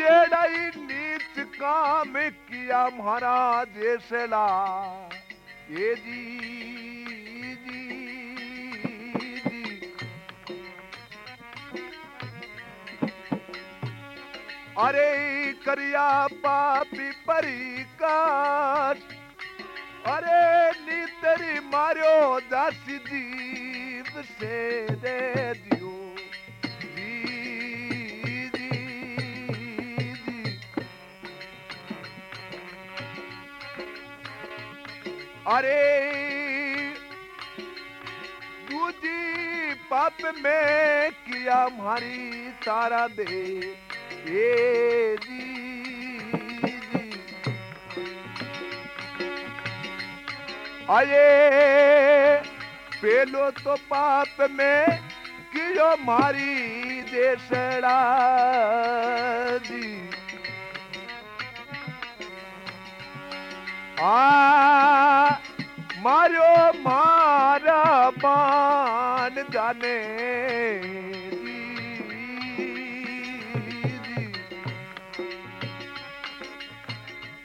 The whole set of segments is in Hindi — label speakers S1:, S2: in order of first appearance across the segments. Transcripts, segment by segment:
S1: जेड़ा नीच काम किया महाराज सेला। ये जी जी अरे करिया पापी परी काट अरे नी तेरी मारियो दासी जीव से दे जी अरे, दूजी पाप में किया मारी तारा दे। ये जी आए पेलो तो पाप में कियो मारी देसड़ा जी आ मारो मारा बान जाने।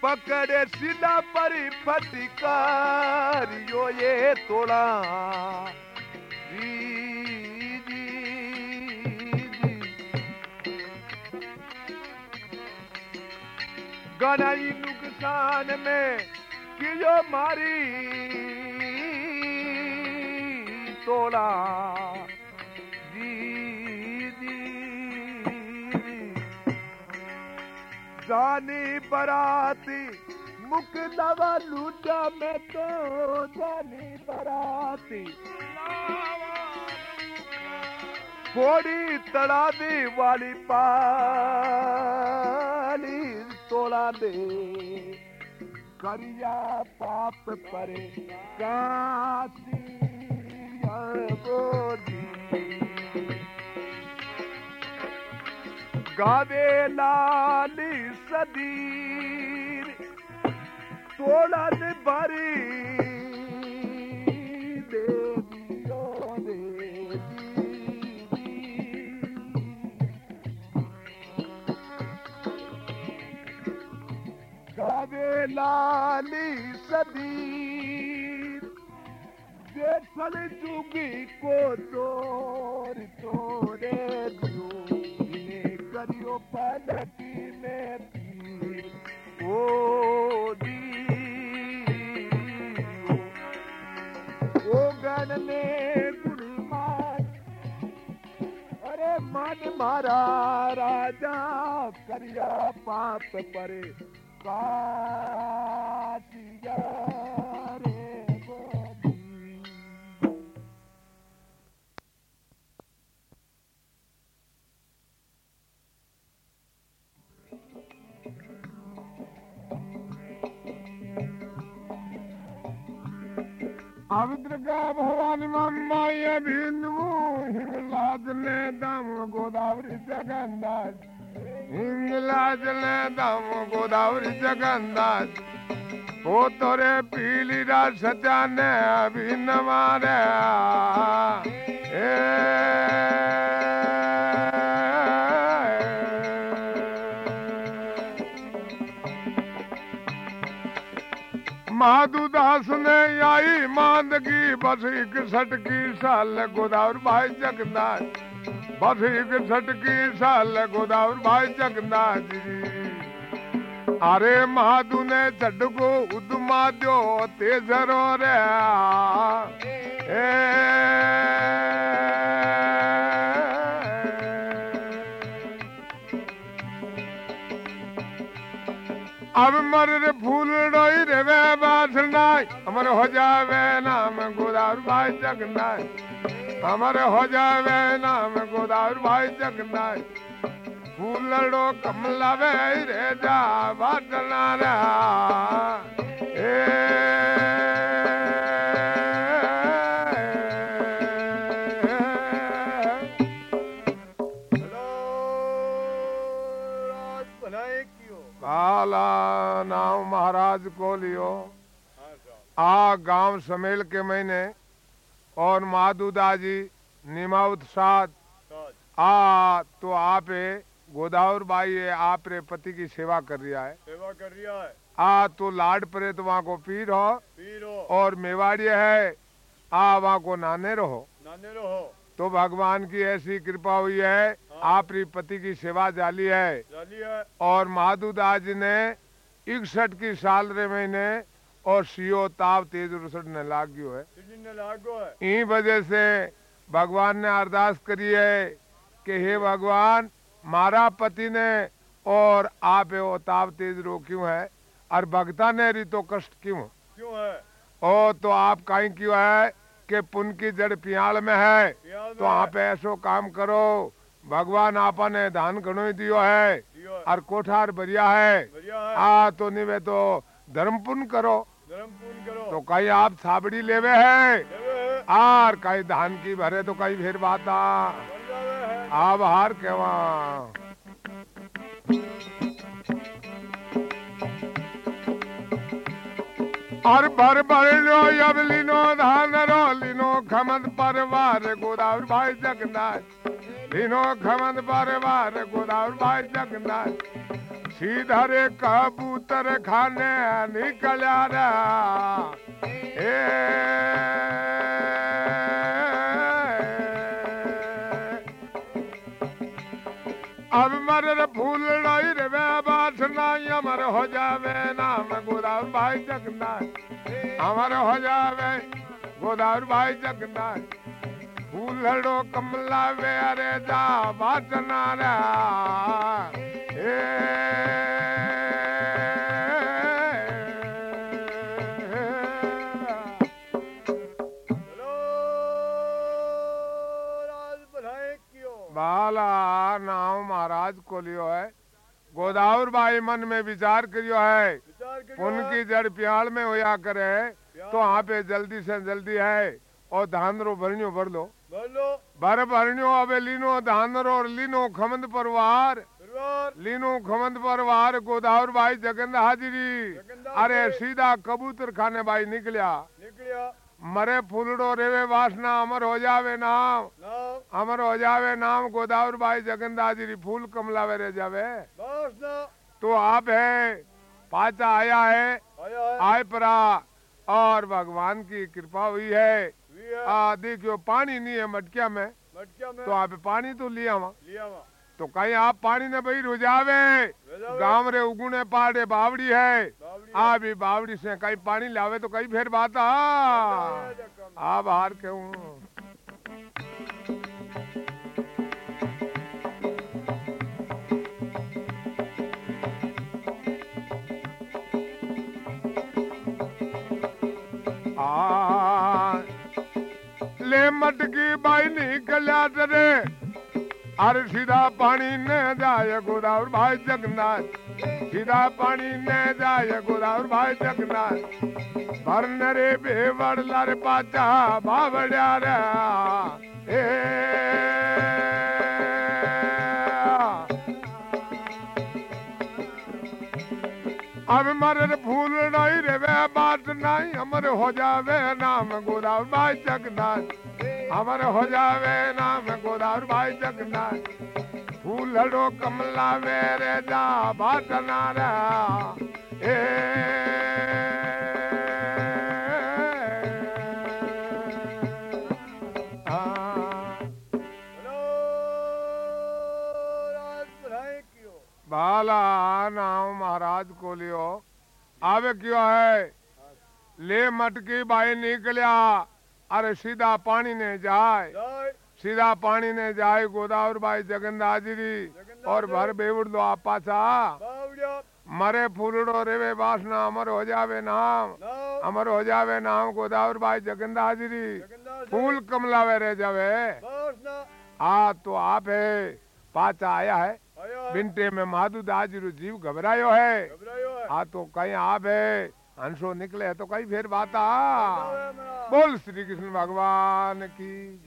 S1: पकड़े सिला परी फटकारियो ये तोड़ा। गनाई नुकसान में कियो मारी। तोड़ा जानी बराती मुकदवा लूटा में तो जानी बराती घोड़ी तड़ावी वाली पाली तोड़ा दे करिया पाप परे काती गावे लाली सदीर लाली सदी गावे लाली तोर तोरे करियो पीर ओ दी गन में अरे मारा राजा करिया काटिया
S2: బిందువు లాజలే దమ్ము గోదావరి జగందాస్ లాజలే దమ్ము గోదావరి జగందాస్ ओ तोरे पीली रा सजाने अभी न मारे माधु ने आई मांदगी बस एक सटकी साल गोदावर भाई जगन्नाथ बस एक सटकी साल गोदावर भाई जगन्नाथ जी अरे माधु ने चडको उदमा दो तेजरो रे अब मर रे फूल डोई रे वे बासनाई अमर हो जावे नाम गोदावर भाई जगनाई अमर हो जावे नाम गोदावर भाई जगनाई फूल लड़ो कमला वे रे जा बाटना रे। काला नाम महाराज को लियो। आ गाँव समेल के महीने और माधुदा जी निमाउत साथ। आ तो आप गोदावर बाई है आप रे पति की सेवा कर रिया है।
S1: सेवा कर रिया है।
S2: आ तो लाड परे तो वहाँ को पीर हो।
S1: पीर हो।
S2: और मेवाड़ी है आ वहाँ को नाने रहो।
S1: नाने रहो।
S2: तो भगवान की ऐसी कृपा हुई है आप री पति की सेवा जाली है।
S1: जाली है।
S2: और महादूदास जी ने इकसठ की साल रे महीने और सीओ ताव तेज रुसट ने लाग गयो है।
S1: सिटी ने लागो है।
S2: ई वजह से भगवान ने अरदास करी है कि हे भगवान मारा पति ने और आप वो ताव तेज रो क्यों है और भगता ने री तो कष्ट क्यों?
S1: क्यों है?
S2: ओ तो आप कहीं क्यों है कि पुन की जड़ पियाल में है?
S1: पियाल
S2: तो आप ऐसो काम करो। भगवान आपा ने धान घणो ही दियो है। और कोठार बढ़िया है। आ तो निवे तो धर्म
S1: पूर्ण करो।
S2: तो कई आप छाबड़ी लेवे है?
S1: और कई
S2: आर कहीं धान की भरे तो कई फिर बात। आ
S1: बन
S2: आप हार केवा। और भर भर लो, अब लीनो धान, रो लीनो खमद परवार, गोदावर भाई जगन्नाथ। लीनो खमद परवार, गोदावर भाई जगन्नाथ। सीधरे कबूतर खाने निकल्या रे ए। अब मर फूल रे वे नाई अमर हो जावे नाम गोदावर भाई जगन्नाथ। अमर हो जावे गोदावर भाई जगन्नाथ। फूल हड़ो कमला वे अरे जा
S1: बढ़ाए क्यों
S2: बाला नाम महाराज को लियो है। गोदावर बाई मन में विचार करियो है।
S1: करो
S2: उनकी जड़ प्याल में होया करे तो वहाँ पे जल्दी से जल्दी है और धान रो भरनियो भर लो। भर भरनियो अबे लीनो धान रो और लीनो खमंद परवार। लीनो खमंद परवार गोदावर बाई जगन हाजिरी। अरे सीधा कबूतर खाने बाई निकलिया। मरे फूलड़ो रेवे वासना अमर हो जावे नाम। अमर हो जावे नाम गोदावर बाई जगन्नाथ जी फूल कमलावे रे जावे। तो आप है पाचा आया है
S1: आया है।
S2: आय परा और भगवान की कृपा हुई है। आ देखियो पानी नहीं है मटकिया में।
S1: मटकिया में।
S2: तो आप पानी तो लिया वहाँ तो कहीं आप पानी ने भाई रुझावे। गाँव रे उगुने पाड़े बावड़ी है।
S1: बावड़ी
S2: आ भी बावड़ी से कहीं पानी लावे तो कहीं फिर बात। आ
S1: है, जक्का में।
S2: आ ले मटकी बाई निकल्या रे। अरे सीधा पानी ने जाए गोदावर भाई जगन्नाथ। सीधा पानी ने जाए गोदावर भाई जगन्नाथ। भरन रे बेवड़ लार पाचा बावड़िया रे। ए अब मर फूल नहीं रेवे बात नहीं, अमर हो जावे नाम गोदावर भाई जगन्नाथ। अमर हो जावे नाम गोदावर भाई जगन्नाथ। फूल हड़ो कमला मेरे जा, बात नारा ए बाला नाम महाराज को लियो। आवे क्यों है? ले मटकी बाई निकलिया। अरे सीधा पानी ने जाए। सीधा पानी ने जाए गोदावर बाई जगन्नाथगिरी और भर बेवड़ दो आप पाछा। मरे फूलड़ो रेवे वासना अमर हो जावे नाम। अमर हो जावे नाम गोदावर बाई जगन्नाथगिरी
S1: जगन्नाथ
S2: फूल कमलावे रह जावे। आ तो आप है पाचा आया है। बिंटे में माधु दाजी जीव घबरायो है। आ तो कहीं आप है हंसो निकले तो कहीं फिर बात। आ बोल श्री कृष्ण भगवान की।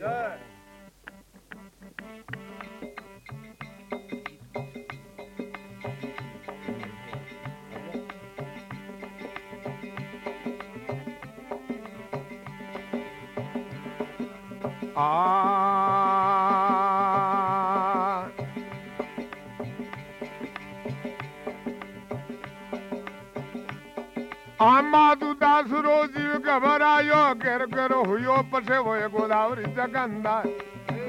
S2: आ આમાં દાસ રોજી ઘબરાયો ઘેર ઘેર હુયો પછેવો એ ગોદાવરી જગંદાર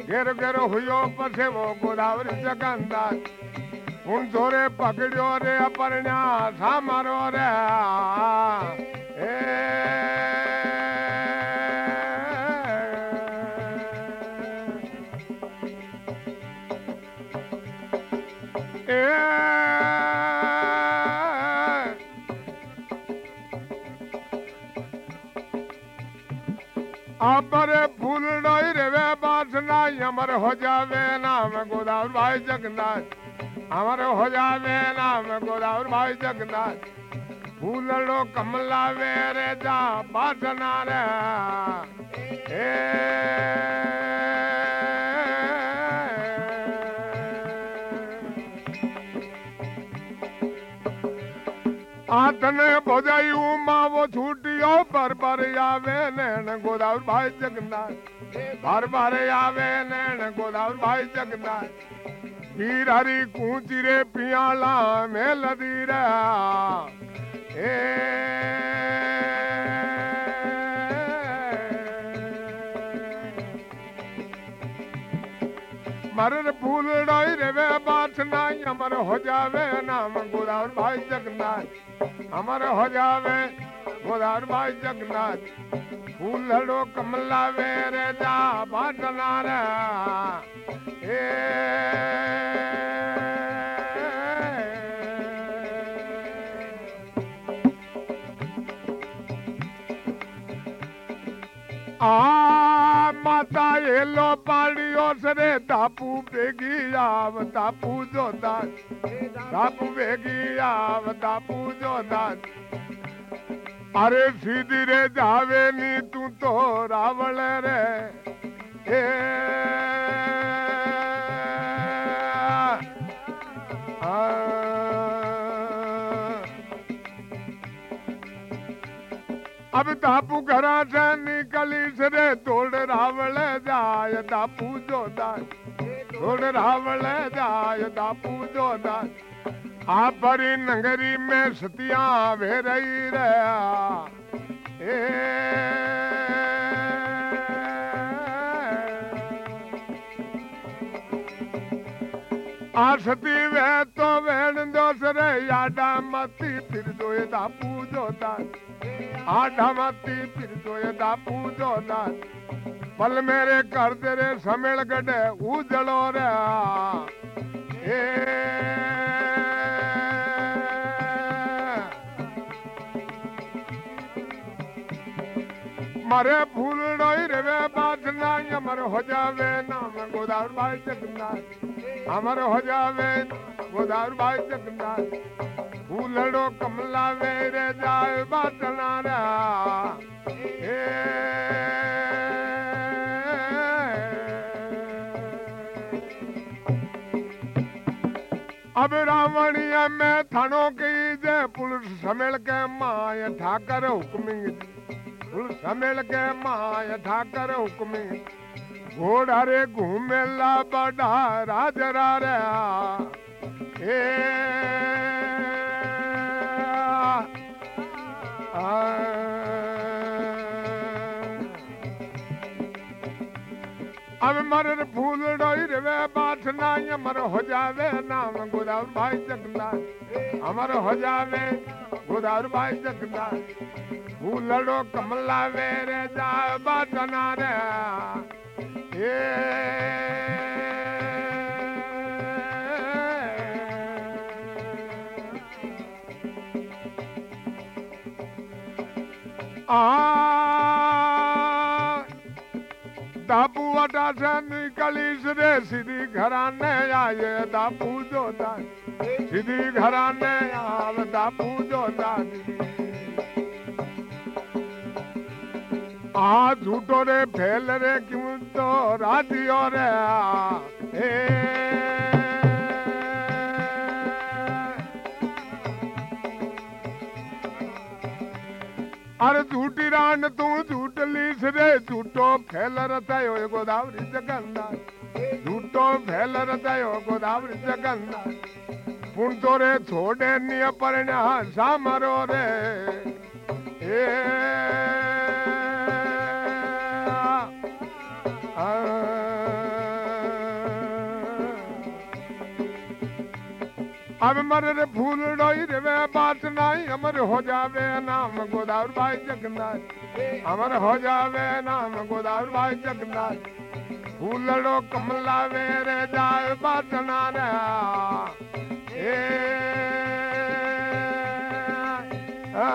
S2: ઘેર ઘેર હુયો પછેવો ગોદાવરી જગંદાર હું જોરે પકડ્યો રે અપરણ્યા સામારો રે એ એ अमर हो जावे नाम गोदावर भाई जगन्नाथ। अमर हो जावे नाम गोदावर भाई जगन्नाथ। फूल कमला वे जा बाजना रे। ए तने भजायू माँ वो छूटियो पर पर आवे नैन गोदावर भाई जगन्नाथ। भर भर आवे नैन गोदावर भाई जगन्नाथ। पीर हरी कूची रे पियाला में लदी ए मरन फूल डोई रेवे बात नाई हमर हो जावे नाम गोदावर भाई जगन्नाथ। हमर हो जावे गोदावर भाई जगन्नाथ। फूल लड़ो, कमला वे रे जा बाटना रे ए, आ মাতা এলো পাড়িয়স রে দাপু বেগি আব দাপু জোদান। দাপু বেগি আব দাপু জোদান। আরে সিদিরে যাবে নি তু তো রাবণ রে। এ আ अब तापू घरा से निकली रे तोड़ रावल जाय तापू जोदार तोड़ रावल जाय तापू जोदार आ परी नगरी में सतिया वे रही। रे ए। आ वे तो वेण दो सरे, याडा मती फिर दो ये तापू जोदार आठामती फिर जोयदा पूजो दास पल मेरे कर तेरे समेल गडे ए। मरे फूल डोई रे बाजना अमर हो जावे नाम गोदावरी भाई जगन्नाथ। अमर हो जावे गोदावरी भाई जगन्नाथ। फूलड़ो कमला वेरे जाए बाटना रा। अब रावणिया में थानो की जय पुलिस समेल के माय ठाकर हुक्मी। पुलिस समेल के माय ठाकर हुक्मी। घोड़ा रे घूमेला बड़ा राजरा रे। ए। अब मर फूल डोई रे, बात नाय अमर हो जावे नाम गोदावर भाई जगन्नाथ। अमर हो जावे गोदावर भाई जगन्नाथ। फूलड़ो कमला वे रे, जा बात ना रे। ए। आ। दापू वटा से निकली रे सीधी घराने आए दापू जोता सीधी घराने आव दापू जोता आ झूठो रे फैल रे, क्यों तो राजियो रे अरे झूठी रान, तू झूठ लीस रे। झूठो फैल रतायो ये गोदावरी जगंदा झूठो फैल रतायो गोदावरी जगंदा पुण तो रे छोड़े निय परण्या सामरो रे। એ अब मर फूल डोई रे बात नाई अमर हो जावे नाम गोदावर भाई जगन्नाथ अमर हो जावे नाम गोदावर भाई जगन्नाथ फूलड़ो कमला वे रे जाए बात ना ए आ,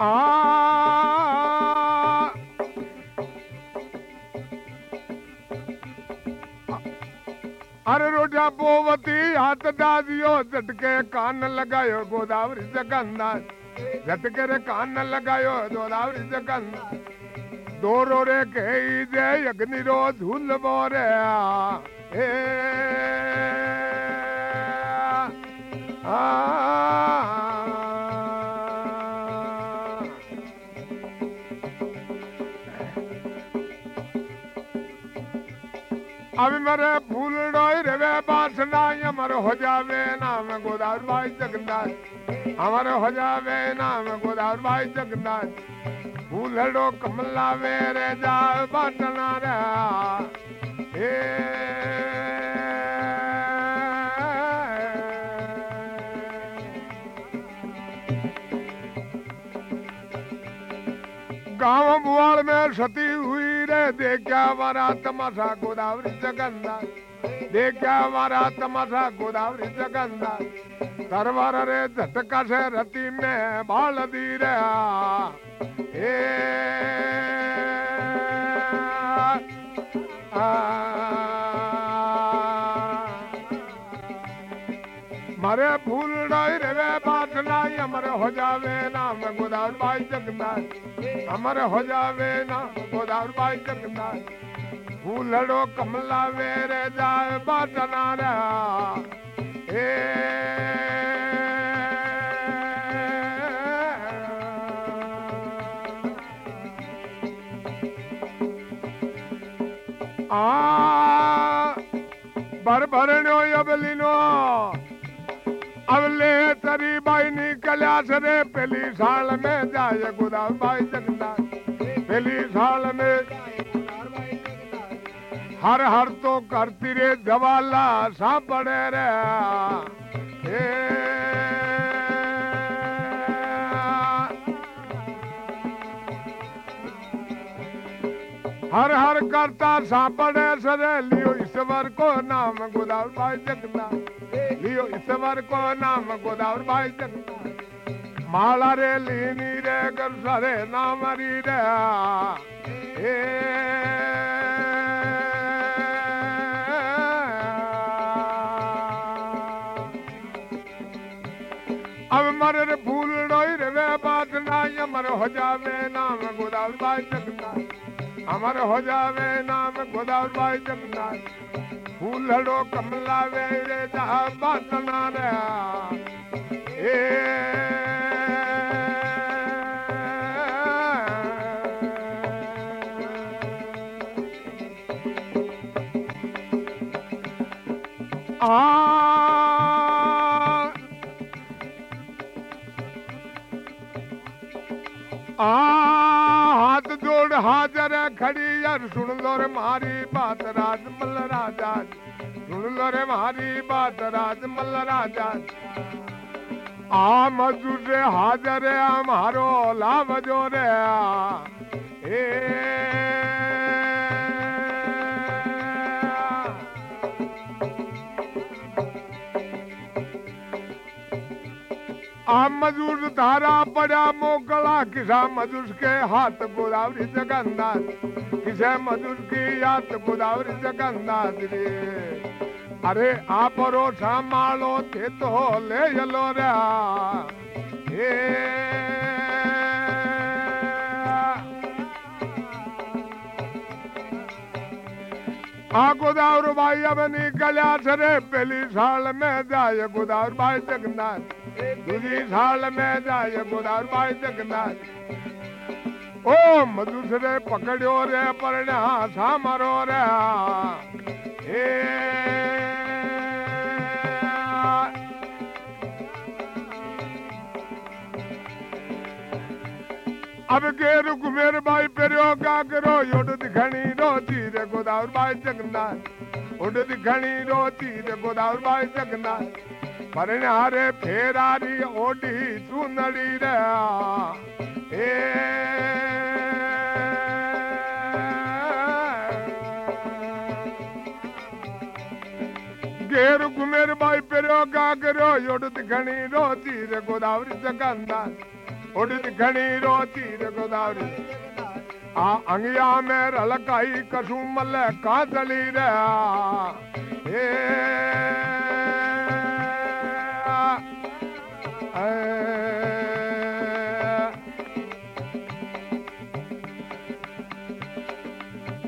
S2: आ अरे रोटा पोवती हाथ दादियो झटके कान लगायो, गोदावरी जगंदा झटके रे कान लगायो, गोदावरी जगंदा दोरो रे कही जे, अग्नि रो झूल बोरे अभी मरे फूल डोई रे बासना अमर हो जावे, नाम गोदावर भाई जगन्नाथ। अमर हो जावे, नाम गोदावर भाई जगन्नाथ। फूलड़ो कमला वे जा बाटना रे गाँव बुआल में सती हुई रे देखा हमारा तमाशा गोदावरी जगन्ना देखा हमारा तमाशा गोदावरी जगन्ना तरवार रे झटका से रति में बाल दी रे ए मारे फूल डाई रे बात नाई अमर हो जावे नाम गोदावर भाई जगन्नाथ अमर हो जावे नाम गोदावर भाई जगन्नाथ फूलड़ो कमला वेरे जाए, बात नारा ए। आ भर भरणो अबलिनो निकलिया सरे, पहली साल में जाए गुदाव भाई जगन्नाथ। पहली साल में हर हर तो करती रे जवाला सा पड़े रे हर हर करता सापड़े सरे, लियो ईश्वर को नाम गोदावर भाई जगन्नाथ। लियो ईश्वर को नाम गोदावर भाई जगन्नाथ। माला रे लीनी रे कर सरे नाम री रे ए अब मर रे फूल डोई रे वे बात ना अमर हो जावे नाम गोदावर भाई जगन्नाथ अमर हो जावे नाम गोदावर भाई जगन्नाथ फूलड़ो कमला वे रे जहा बात ना हाथ जोड़, हाजर खड़ी, यार सुन लो रे मारी बात राज मल्ल राजा। सुन लो रे मारी बात राज मल्ल राजा। आ, मजूर रे, हाजर हमारो लाभ जो रे आ मधुर धारा पड़ा मोकला, किसा मजूर के हाथ गोदावरी जगन्नाथ किसे मधुर की हाथ गोदावरी जगन्नाथ रे। अरे आप रो मालो थे तो ले चलो रे। गोदावर भाई, अब निकलिया सरे पहली साल में जाए गोदावर भाई जगन्नाथ। दूसरी साल में जाए गोदावर भाई जगन्नाथ। ओ मधुसरे पकड़ो रे अब गेर घुमेर बाई पेरियो गागरो योड दिखणी रो धीरे गोदावर बाई जगन्नाथ उड दिखणी रो धीरे गोदावर बाई जगन्नाथ परणारे फेरारी ओडी चुनड़ी रे ए गेर घुमेर बाई पेरियो गागरो योड दिखणी रो धीरे गोदावरी जगन्नाथ उड दिखणी रो धीरे गोदावरी आ अंगिया में रलकाई कसुमल कांदली रे। ए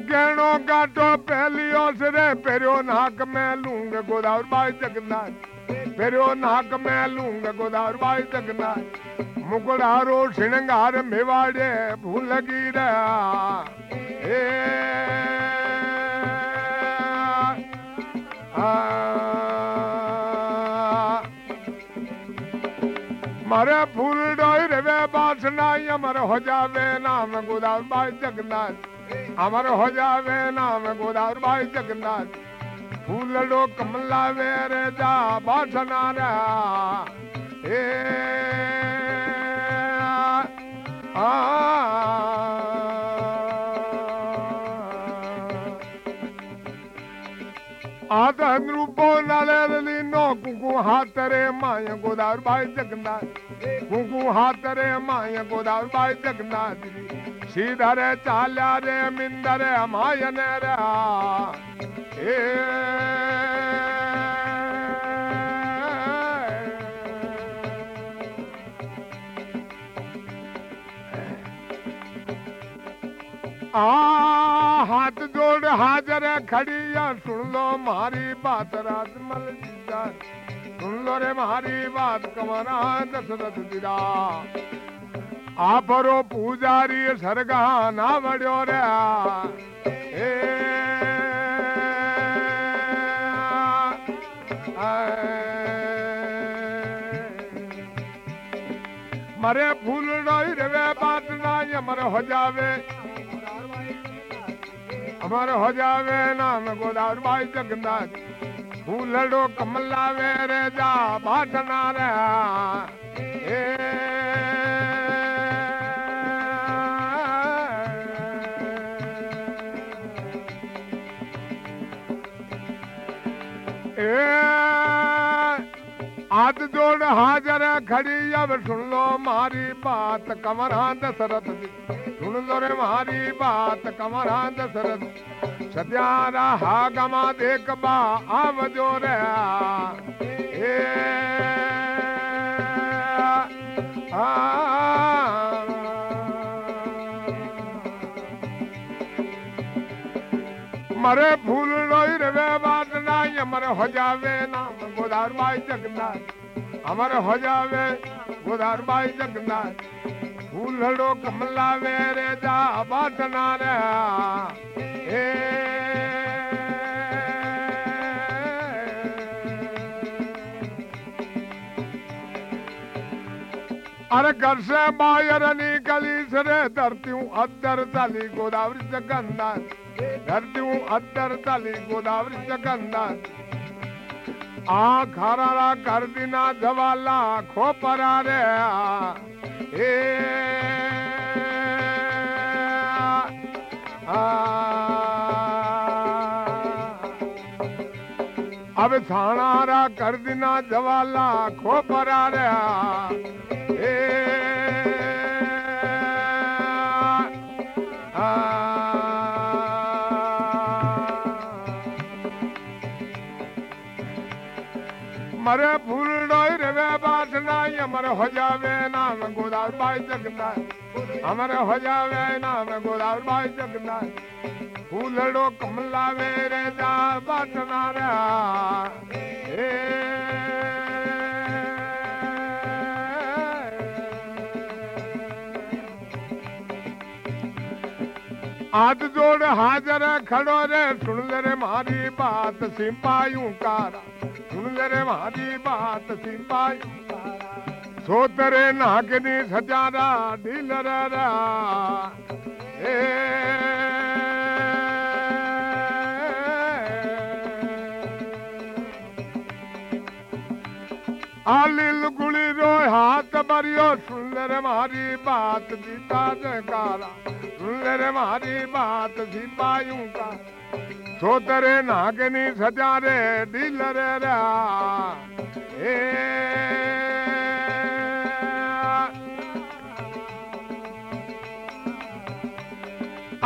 S2: गहणो गाटो पहलियो सिरे पेरियो नाक में लूंग गोदावर। बाई जगन्नाथ पेरियो नाक में लूंग गोदावर बाई जगन्नाथ। मुकुड़ारो श्रृंगार मेवाड़े भूल गिरा। ए मारे फूल डोई रे बासना अमर हो जावे नाम गोदार बाई जगन्नाथ। अमर हो जावे नाम गोदार बाई जगन्नाथ। फूलड़ो कमला वेरे जा बासना आदन रूपों नाले नो कुकु हाथ रे माय गोदार बाई जगना कुकु हाथ रे माय गोदार बाई जगना सीधर चाल्या रे, मिंदर ने रे ए हाथ जोड़, हाजर खड़ी या सुन लो मारी बात, राजमल सुन लो रे मारी बात, कमरा दशरथ दिरा आपरो पूजारी सरगा ना बड़ो रे मरे फूल डोई रे बात ना ये हो जावे। अमर हो जावे नाम गोदावर बाई जगन्नाथ। फूलड़ो कमला वेरे जा बाटना रे ए। हाथ जोड़ हाजर खड़ी अब सुन लो मारी बात कमरा दशरथ जी सुन लो रे मारी बात कमरा दशरथ सत्यारा हा गमा देख बा आव जो रे। आ मरे फूल रोई रे बात ना अमर हो जावे नाम गोदार बाई जगन्नाथ। अमर हो जावे गोदार बाई जगन्नाथ। फूलड़ो कमला वेरे जा बाटना रे। ए। अरे घर से बाहर निकली, सरे धरती हूँ, अदर चाली गोदावरी जगन्नाथ। धरती हूँ अदर चाली गोदावरी जगन्नाथ आ खारा कर दिना जवाला खोपरा रे ए, आ। अब थानारा कर दिना जवाला खोपरा रे ए, आ। मरे फूल डोई रे बासना अमर हो जावे, नाम गोदावर बाई जगन्नाथ। अमर हो जावे, नाम गोदावर बाई जगन्नाथ। फूलड़ो कमला वेरे जा बासना रे हाथ जोड़ हाजर खड़ो रे, सुन ले रे मारी बात, सिपाहियों कारा सुंदरे वादी बात सिंबाई सोतरे नागनी सजारा दिलरा ए आलिल गुली रो हाथ बरियो सुंदर मारी बात दीता जगारा सुंदर मारी बात सिपायूं का रे दिल रे रा ए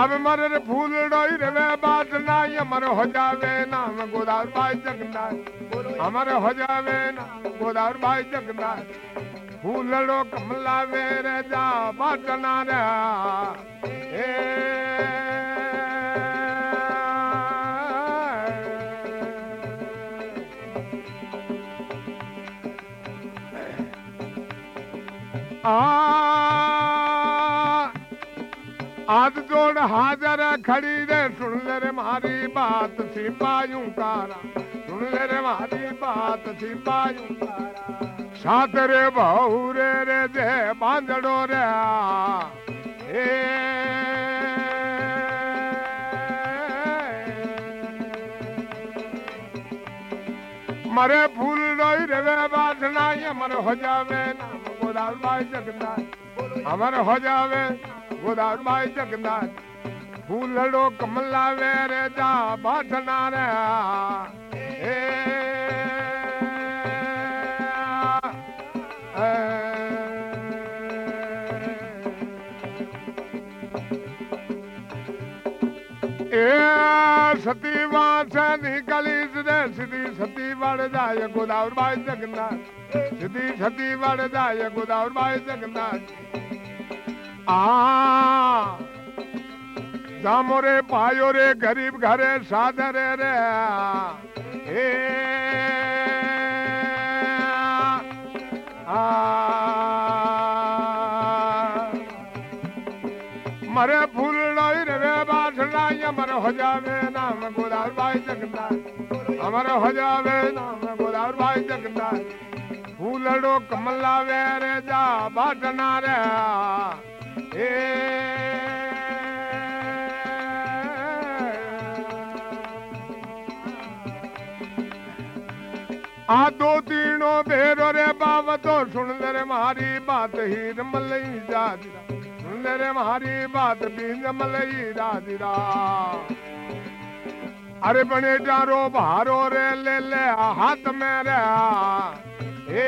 S2: अब मर रे फूल डोई रे वे बात नाई अमर हो जावे नाम गोदार बाई जगन्नाथ अमर हो जावे नाम गोदार बाई जगन्नाथ फूलड़ो कमला वेरे जा बाटना रे ए हाथ जोड़ हाजर खड़ी रे, सुन ले रे मारी बात, सिपाहियों कारा सुन ले रे मारी बात, सिपाहियों कारा सात रे बहू रे जे बांधड़ो रे मरे फूल रोई रे बासना अमर हो जावे नाम गोदाल बाई जगन्नाथ, अमर हो जावे गोदाल बाई जगन्नाथ। फूलड़ो कमला वेरे जा बासना रे। ए। सती वास निकली रे सिद्धि सती वड़ गोदावर बाई जगन्नाथ। सिद्धि सती वड़ गोदावर बाई जगन्नाथ। आ जामो रे पायो रे, गरीब घरे साधरे रे। ए, आ, मरे अमर हो जावे नाम गोदार बाई जगन्नाथ। अमर हो जावे नाम गोदार बाई जगन्नाथ। फूलड़ो कमला वेरे जा बाटना रे ए। आ दो तीनों बेरो रे बावतो, सुन ले रे मारी बात ही रमलई जा सुन मारी बात भी रमलई राजिरा। अरे बने डारो भारो रे ले ले हाथ में रे आ। ए।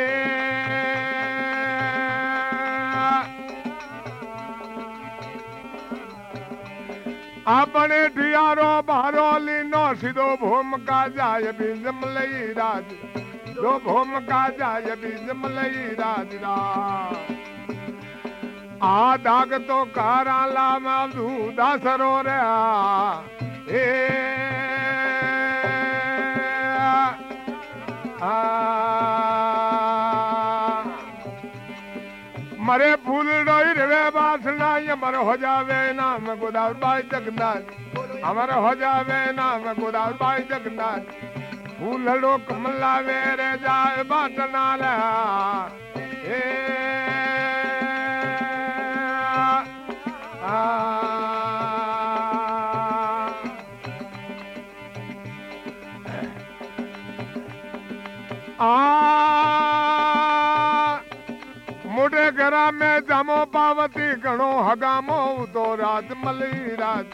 S2: अपने ढियारो भारो लीनो सिधो भूम का जाय बिंजम लई राज। दो भूम का जाय बिंजम लई राज रा आ। दाग तो ला रे आ ए। आ। मरे फूल डोई रे बासना अमर हो जावे नाम गोदावर बाई जगन्नाथ। अमर हो जावे नाम गोदावर बाई जगन्नाथ। फूलड़ो कमला वेरे जाए बाटना रे ए। जमो घणो हगामो तो राज मली राज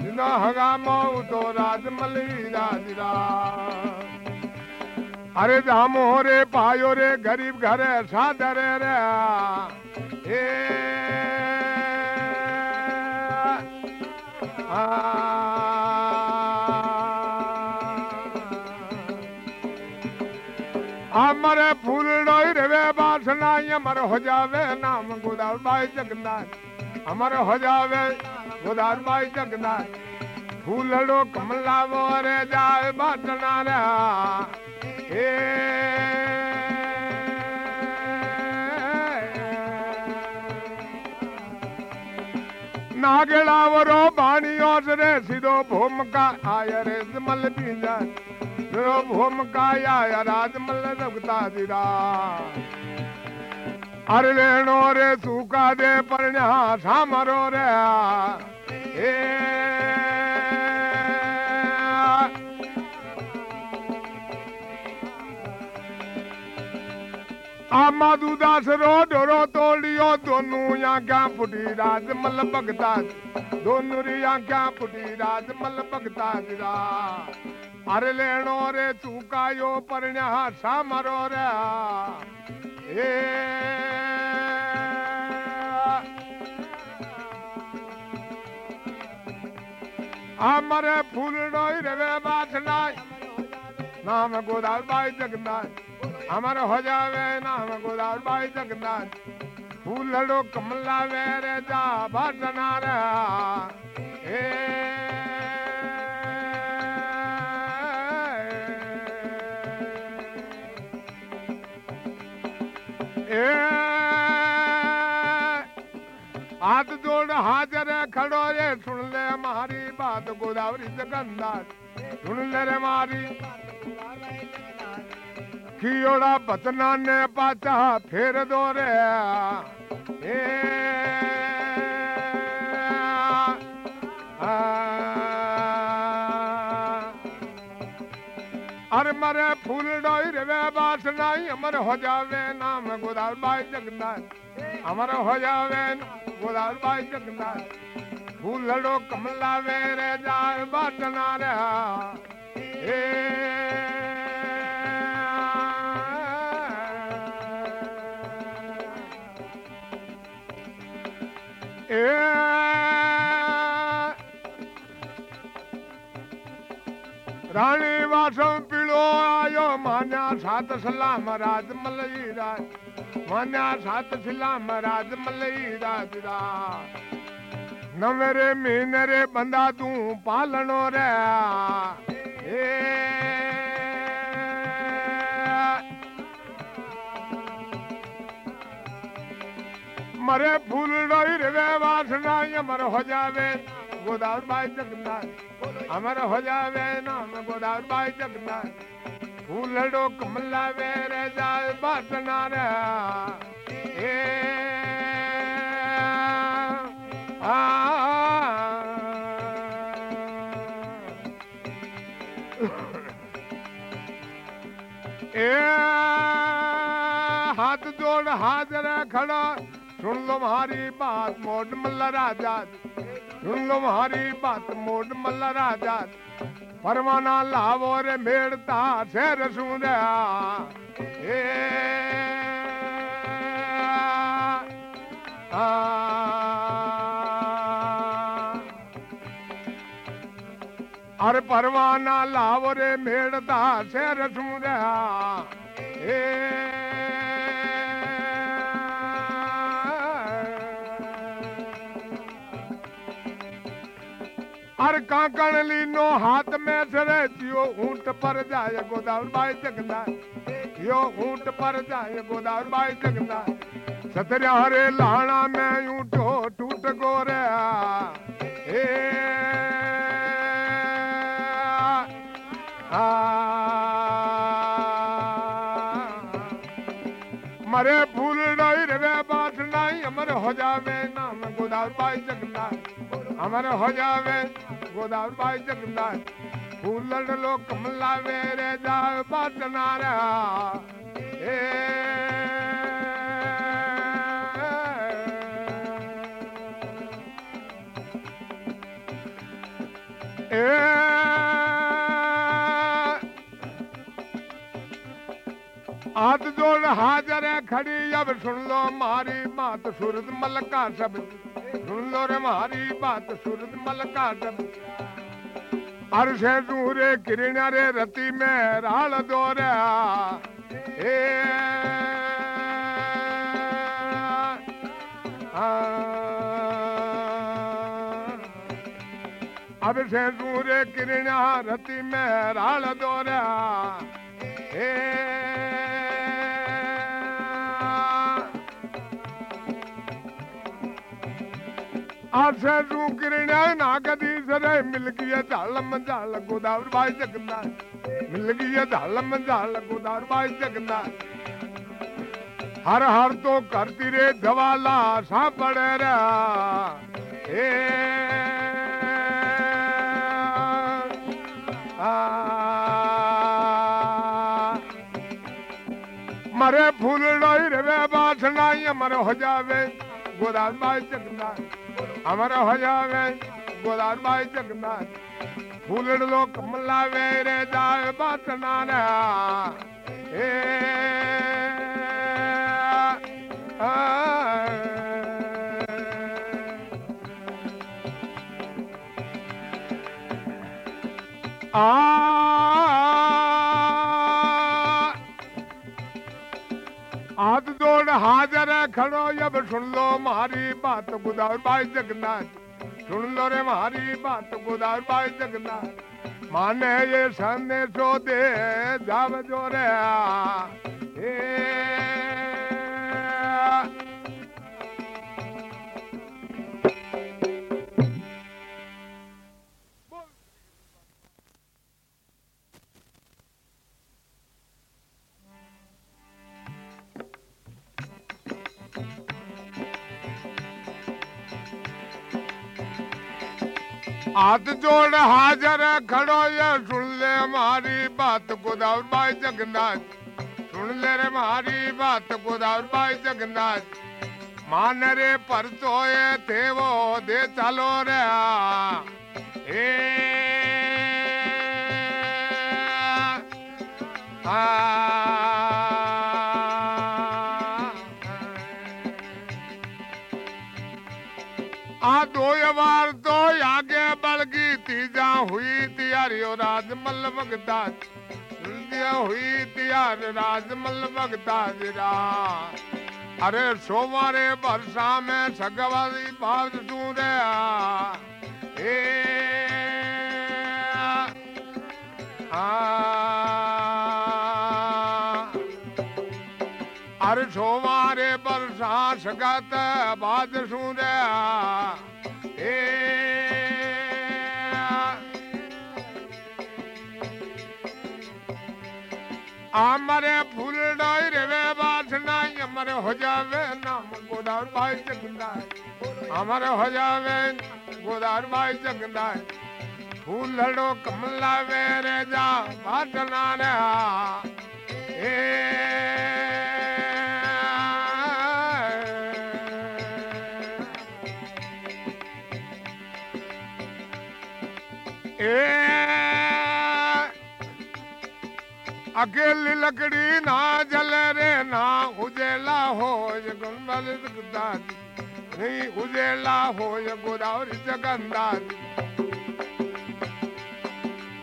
S2: जिना हगामो तो राज मली राज रा। अरे जामो रे पायो रे, गरीब घर सादर रे। ए आ। अमर फूल डोई रे बासना अमर हो जावे, नाम गुदार बाई जगदार अमर हो जावे, गोदार बाई जगदार फूलड़ो कमला मोरे जाए बाटना रे ನಾಗೆಳಾವರೋ ಬಾಣಿಯೋಸರೆ ಸಿದೋ ಭೂಮಕ ಆಯರೆ ಮಲ್ಲ ಬೀಜ ಸಿದೋ ಭೂಮಕ ಆಯ ರಾಜಮಲ್ಲ ರಘುತಾ ದಿರಾ अरे लेनो रे सूखा दे परण्या सामरो रे ए आमा दूदास रो डोरो तोड़ियो दोनों आंख्या फुटी राज मल भगता दोनों री आंख्या फुटी राज मल भगता दिरा अरे लेनो रे चूकायो परण्या सामरो रे। ए। अमर फूल डोई रवे बासनाय नाम गोदार बाई जगन्नाथ। अमर हो जावे नाम गोदार बाई जगन्नाथ। फूल लड़ो, कमला वेरे जा बासना रे हाथ जोड़, हाजर खड़ो रे सुन ले मारी बात, गोदावरी जगन्नाथ। सुन ले रे मारी। खियोड़ा बतना ने पाचा फेर दो रे अरे मरे फूल डोई रे बास नहीं अमर हो जावे नाम गोदावर बाई जगन्नाथ। अमर हो जावे गोदावर बाई जगन्नाथ। फूल लड़ो कमला वेरे जाए बाटना रे રાણી વાસમ પીળો આયો માન્યા સાત સલામ રાજ મલઈ રાજ માન્યા સાત સલામ રાજ મલઈ રાજ રા નવરે મહિને બંદા તું પાલણો રે मरे फूल डोई रे वासना अमर हो जावे गोदावर बाई जगन्नाथ अमर हो जावे नाम गोदावर बाई जगन्नाथ फूल डो कमला वे रे जाए वासना रे ए आ ए हाथ जोड़ हाजरा खड़ा सुन लो हमारी बात मोट मल्ला राजा। सुन लो हमारी बात मोट मल्ला राजा। परवाना लावो रे मेड़ता शेर सुन ए। आ। अरे परवाना लावो रे मेड़ता शेर सुन ए। अर काकण लीनो हाथ में सरे, जियो ऊँट पर जाए गोदावरी बाई जगना यो ऊँट पर जाए गोदावरी बाई जगना सतरिया हरे लाना में ऊंटो टूट गोरे ए मरे फूल डोई रे बात नहीं, अमर हो जावे नाम गोदावरी बाई जगना अमर हो जावे गोदावरी बाई जगन्नाथ फूल लो कमला वेरे जाए बात नारा ए ए हाथ जोड़ हाजर है खड़ी अब सुन लो मारी बात सूरत मलका सब अरूरे किरण रे रोर हे अर से दूरे किरण रती मे राल दौरा हे ए आसे तू किरण्या ना कदी सरे मिल गोदावर जगना मिल गोदावर जगना हर हर तो करती रे दवाला सा पड़े रहा मरे फूल डोई रे बासना मरे हो जावे गोदार बाई जगना हमारा हो जावे गोदार बाई जगना फूल लो कमला वे रे जावे बासना हाथ जोड़ हाजर है, खड़ो जब सुन लो मारी बात गुदार भाई जगन्नाथ। सुन लो रे मारी बात गुदार भाई जगन्नाथ। माने ये संदेशो दे, जाव जो रे हाथ जोड़ हाजर खड़ो ये, सुन ले हमारी बात गोदावर बाई जगन्नाथ। सुन ले रे हमारी बात गोदावर बाई जगन्नाथ। मान रे पर ये थे वो, दे चलो रे ए। आ। दो बार तो आगे गई तीजा हुई तैयारी और राजमल भगता हुई तैयार राजमल भगता जरा अरे सोमवारे बरसा में सगवारी भाव तू रे ए अरे सोमवारे बरसा सगत बाद सुने ए आमरे फूल डाई रे बासना अमर हो जावे नाम गोदार भाई जगदा अमर हो जावे गोदार भाई जगदा फूल लड़ो कमला वेरे जा अकेली लकड़ी ना जले रे, ना उजेला हो नहीं उजेला हो ये गोदावरी जगंदारी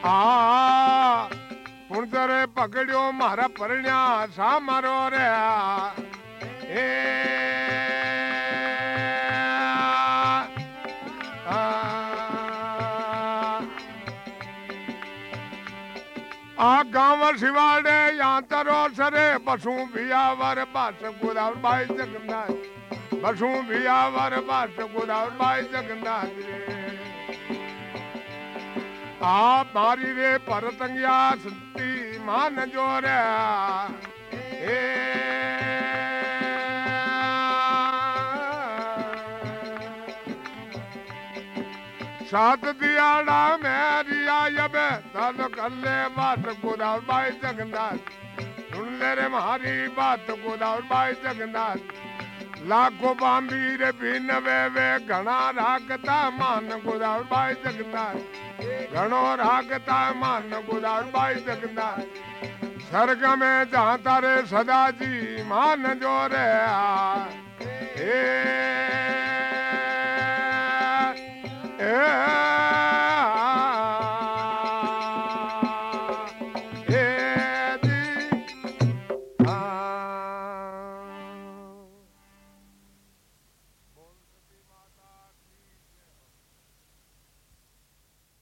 S2: आ पुणतरे पकड़ियो मारा परण्या, सा मरो रे ए ਏ आ गाँव शिवाड़े यहाँ तरो सरे, बसू भियावर बस गोदावर बाई जगन्नाथ। बसू भियावर बस गोदावर बाई जगन्नाथ आ मारी रे परतंगिया, सती मान ज़ोर रे ए सात दियाड़ा मेरिया यबे तन कल्ले बात गोदावर बाई जगन्नाथ। सुन ले रे मारी बात गोदावर बाई जगन्नाथ। लाखो बांबी रे बिन वे वे घना रागता मान गोदावर बाई जगन्नाथ। घणो रागता मान गोदावर बाई जगन्नाथ। स्वर्ग में जहाँ तारे सदा जी मान जो रे ए, É.